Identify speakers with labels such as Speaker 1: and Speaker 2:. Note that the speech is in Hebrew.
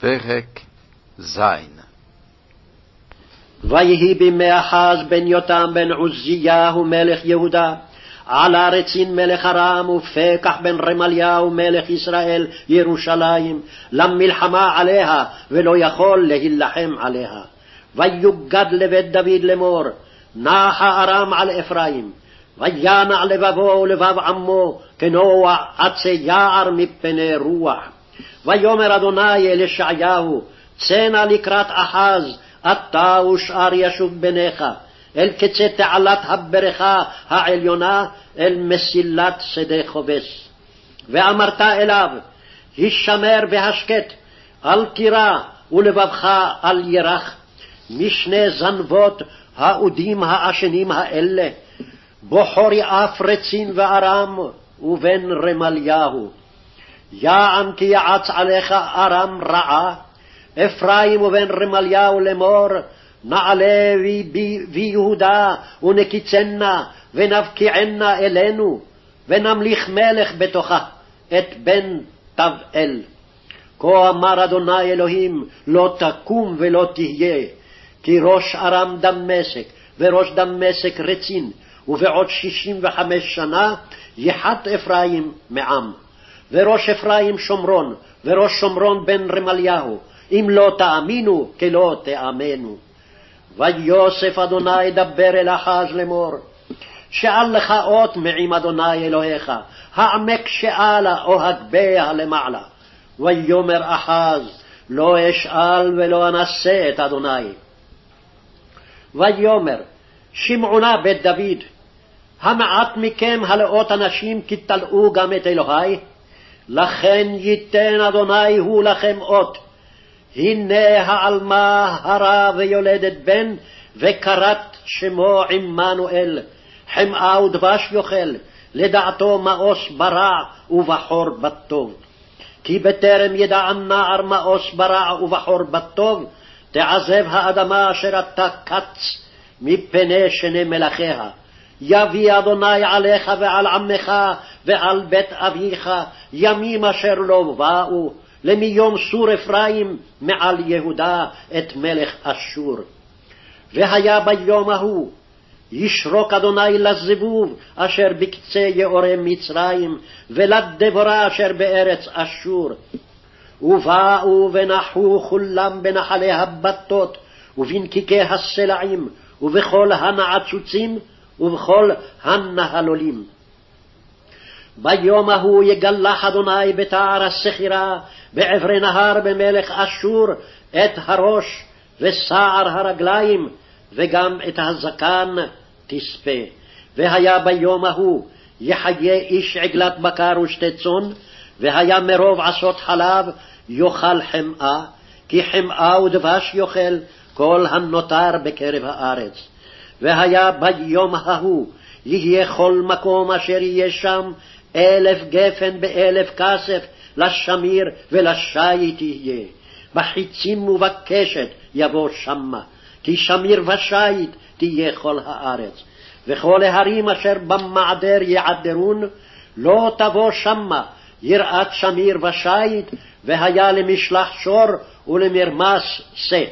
Speaker 1: פרק ז.
Speaker 2: ויהי בימי אחז בן יותם בן עוזיהו מלך יהודה, עלה רצין מלך ארם ופקח בן רמליהו מלך ישראל ירושלים, למלחמה עליה, ולא יכול להילחם עליה. ויוגד לבית דוד לאמור, נחה ארם על אפרים, וינע לבבו ולבב עמו, כנוע עצי יער מפני רוח. ויאמר אדוני אל ישעיהו, צא נא לקראת אחז, אתה ושאר ישוב בניך, אל קצה תעלת הברכה העליונה, אל מסילת שדה חובס. ואמרת אליו, הישמר והשקט, אל תירא, ולבבך אל ירח, משני זנבות האודים העשנים האלה, בוחר יאף רצין וארם, ובן רמליהו. יען כי יעץ עליך ארם רעה, אפרים ובן רמליהו לאמור, נעלה ויהודה ונקיצנה ונבקיענה אלינו, ונמליך מלך בתוכה, את בן תבאל. כה אמר אדוני אלוהים, לא תקום ולא תהיה, כי ראש ארם דמשק, וראש דמשק רצין, ובעוד שישים וחמש שנה יחת אפרים מעם. וראש אפרים שומרון, וראש שומרון בן רמליהו, אם לא תאמינו, כלא תאמנו. ויוסף אדוני דבר אל אחז לאמור, שאל לך אות מעם אדוני אלוהיך, העמק שאלה או הגביה למעלה. ויאמר אחז, לא אשאל ולא אנשא את אדוני. ויאמר, שמעונה בית דוד, המעט מכם הלאות אנשים כי תלאו גם את אלוהי? לכן ייתן אדוני הוא לכם אות. הנה העלמה הרה ויולדת בן, וקראת שמו עמנואל. חמאה ודבש יאכל, לדעתו מאוס ברע ובחור בטוב. כי בטרם ידע נער מאוס ברע ובחור בטוב, תעזב האדמה אשר אתה קץ מפני שני מלכיה. יביא אדוני עליך ועל עמך ועל בית אביך ימים אשר לא באו, למיום סור אפרים מעל יהודה את מלך אשור. והיה ביום ההוא ישרוק אדוני לזבוב אשר בקצה יאורי מצרים, ולדבורה אשר בארץ אשור. ובאו ונחו כולם בנחלי הבתות, ובנקיקי הסלעים, ובכל הנעצוצים, ובכל הנהלולים. ביום ההוא יגלח אדוני בתער הסחירה, בעברי נהר במלך אשור, את הראש וסער הרגליים, וגם את הזקן תספה. והיה ביום ההוא יחיה איש עגלת בקר ושתי צאן, והיה מרוב עשות חלב יאכל חמאה, כי חמאה ודבש יאכל כל הנותר בקרב הארץ. והיה ביום ההוא יהיה כל מקום אשר יהיה שם אלף גפן באלף כסף, לשמיר ולשיט יהיה. בחיצים ובקשת יבוא שמה, כי שמיר ושיט תהיה כל הארץ. וכל ההרים אשר במעדר יעדרון, לא תבוא שמה יראת שמיר ושיט, והיה למשלח שור ולמרמס שא.